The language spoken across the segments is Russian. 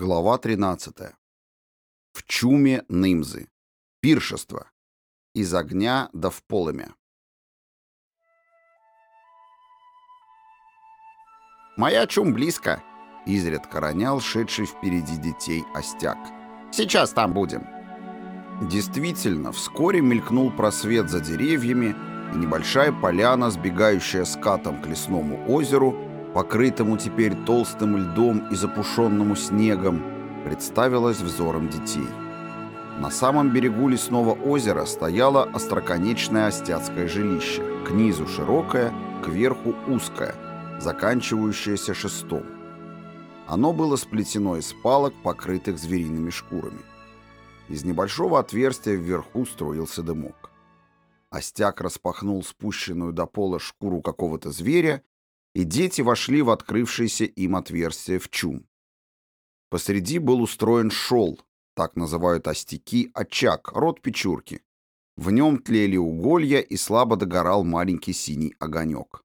Глава 13. В чуме Нымзы. Пиршество. Из огня да в полымя. «Моя чум близко», — изредка ронял шедший впереди детей остяк. «Сейчас там будем». Действительно, вскоре мелькнул просвет за деревьями, и небольшая поляна, сбегающая скатом к лесному озеру, покрытому теперь толстым льдом и запушенному снегом, представилась взором детей. На самом берегу лесного озера стояло остроконечное остяцкое жилище, к низу широкое, кверху узкое, заканчивающееся шестом. Оно было сплетено из палок, покрытых звериными шкурами. Из небольшого отверстия вверху струился дымок. Остяк распахнул спущенную до пола шкуру какого-то зверя и дети вошли в открывшееся им отверстие в чум. Посреди был устроен шел, так называют остяки, очаг, рот печурки. В нем тлели уголья и слабо догорал маленький синий огонек.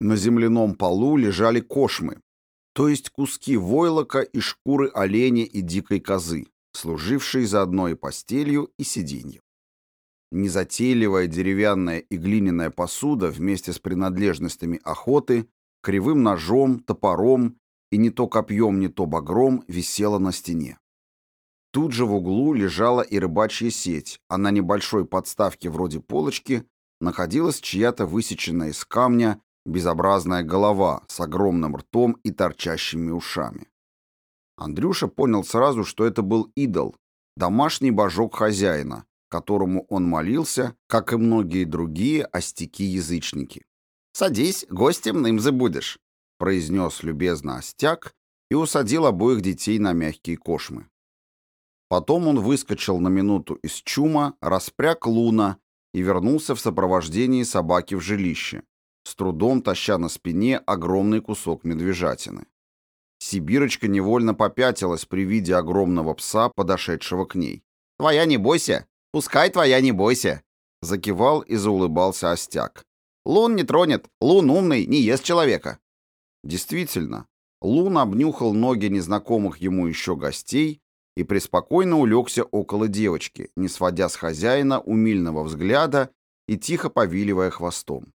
На земляном полу лежали кошмы, то есть куски войлока и шкуры оленя и дикой козы, служившие заодно и постелью, и сиденьем. Незатейливая деревянная и глиняная посуда вместе с принадлежностями охоты кривым ножом, топором и не то копьем, не то багром висела на стене. Тут же в углу лежала и рыбачья сеть, а на небольшой подставке вроде полочки находилась чья-то высеченная из камня безобразная голова с огромным ртом и торчащими ушами. Андрюша понял сразу, что это был идол, домашний божок хозяина, которому он молился, как и многие другие остяки-язычники. «Садись, гостем нымзы будешь», — произнес любезно Остяк и усадил обоих детей на мягкие кошмы. Потом он выскочил на минуту из чума, распряг луна и вернулся в сопровождении собаки в жилище, с трудом таща на спине огромный кусок медвежатины. Сибирочка невольно попятилась при виде огромного пса, подошедшего к ней. «Твоя не бойся! Пускай твоя не бойся!» Закивал и заулыбался Остяк. Лун не тронет. Лун умный, не ест человека. Действительно, Лун обнюхал ноги незнакомых ему еще гостей и преспокойно улегся около девочки, не сводя с хозяина умильного взгляда и тихо повиливая хвостом.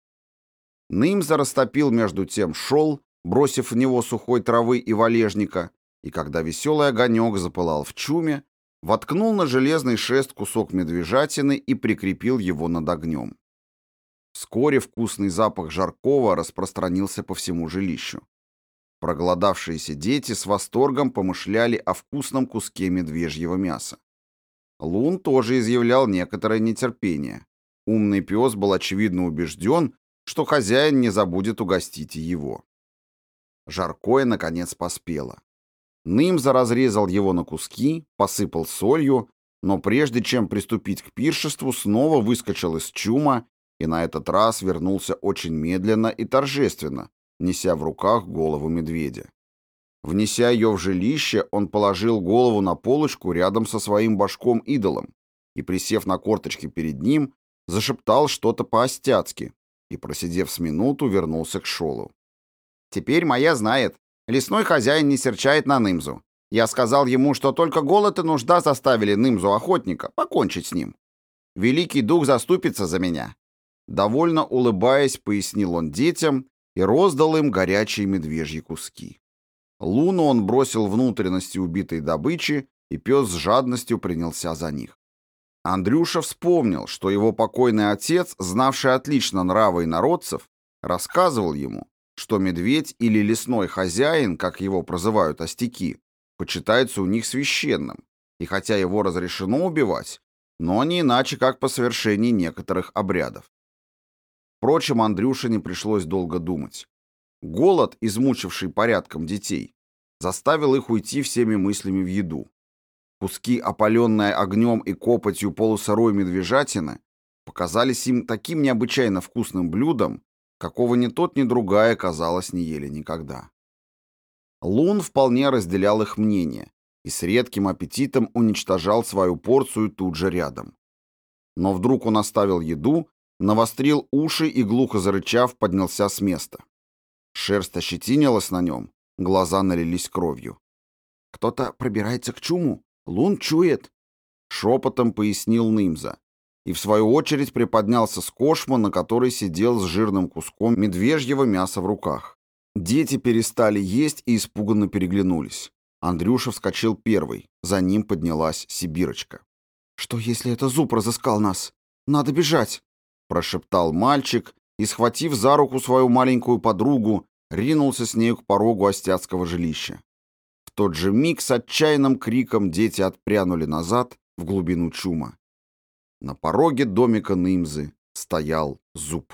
Нымза растопил между тем шел, бросив в него сухой травы и валежника, и когда веселый огонек запылал в чуме, воткнул на железный шест кусок медвежатины и прикрепил его над огнем. Вскоре вкусный запах жаркого распространился по всему жилищу. Проголодавшиеся дети с восторгом помышляли о вкусном куске медвежьего мяса. Лун тоже изъявлял некоторое нетерпение. Умный пес был очевидно убежден, что хозяин не забудет угостить и его. Жаркое, наконец, поспело. Нымза разрезал его на куски, посыпал солью, но прежде чем приступить к пиршеству, снова выскочил из чума и на этот раз вернулся очень медленно и торжественно, неся в руках голову медведя. Внеся ее в жилище, он положил голову на полочку рядом со своим башком-идолом и, присев на корточки перед ним, зашептал что-то по-остяцки и, просидев с минуту, вернулся к Шолу. «Теперь моя знает. Лесной хозяин не серчает на Нымзу. Я сказал ему, что только голод и нужда заставили Нымзу-охотника покончить с ним. Великий дух заступится за меня. Довольно улыбаясь, пояснил он детям и роздал им горячие медвежьи куски. Луну он бросил внутренности убитой добычи, и пес с жадностью принялся за них. Андрюша вспомнил, что его покойный отец, знавший отлично нравы народцев, рассказывал ему, что медведь или лесной хозяин, как его прозывают остяки, почитается у них священным, и хотя его разрешено убивать, но не иначе, как по совершении некоторых обрядов. Впрочем, Андрюше не пришлось долго думать. Голод, измучивший порядком детей, заставил их уйти всеми мыслями в еду. Куски, опаленные огнем и копотью полусырой медвежатины, показались им таким необычайно вкусным блюдом, какого ни тот, ни другая, казалось, не ели никогда. Лун вполне разделял их мнение и с редким аппетитом уничтожал свою порцию тут же рядом. Но вдруг он оставил еду навострил уши и, глухо зарычав, поднялся с места. Шерсть ощетинилась на нем, глаза налились кровью. кто-то пробирается к чуму. Лун чует. Шепотом пояснил Нымза. И в свою очередь приподнялся с кошма, на которой сидел с жирным куском медвежьего мяса в руках. Дети перестали есть и испуганно переглянулись. Андрюша вскочил первый, за ним поднялась Сибирочка. «Что, если это зуб разыскал нас? Надо бежать!» Прошептал мальчик и, схватив за руку свою маленькую подругу, ринулся с нею к порогу остяцкого жилища. В тот же миг с отчаянным криком дети отпрянули назад в глубину чума. На пороге домика Нымзы стоял зуб.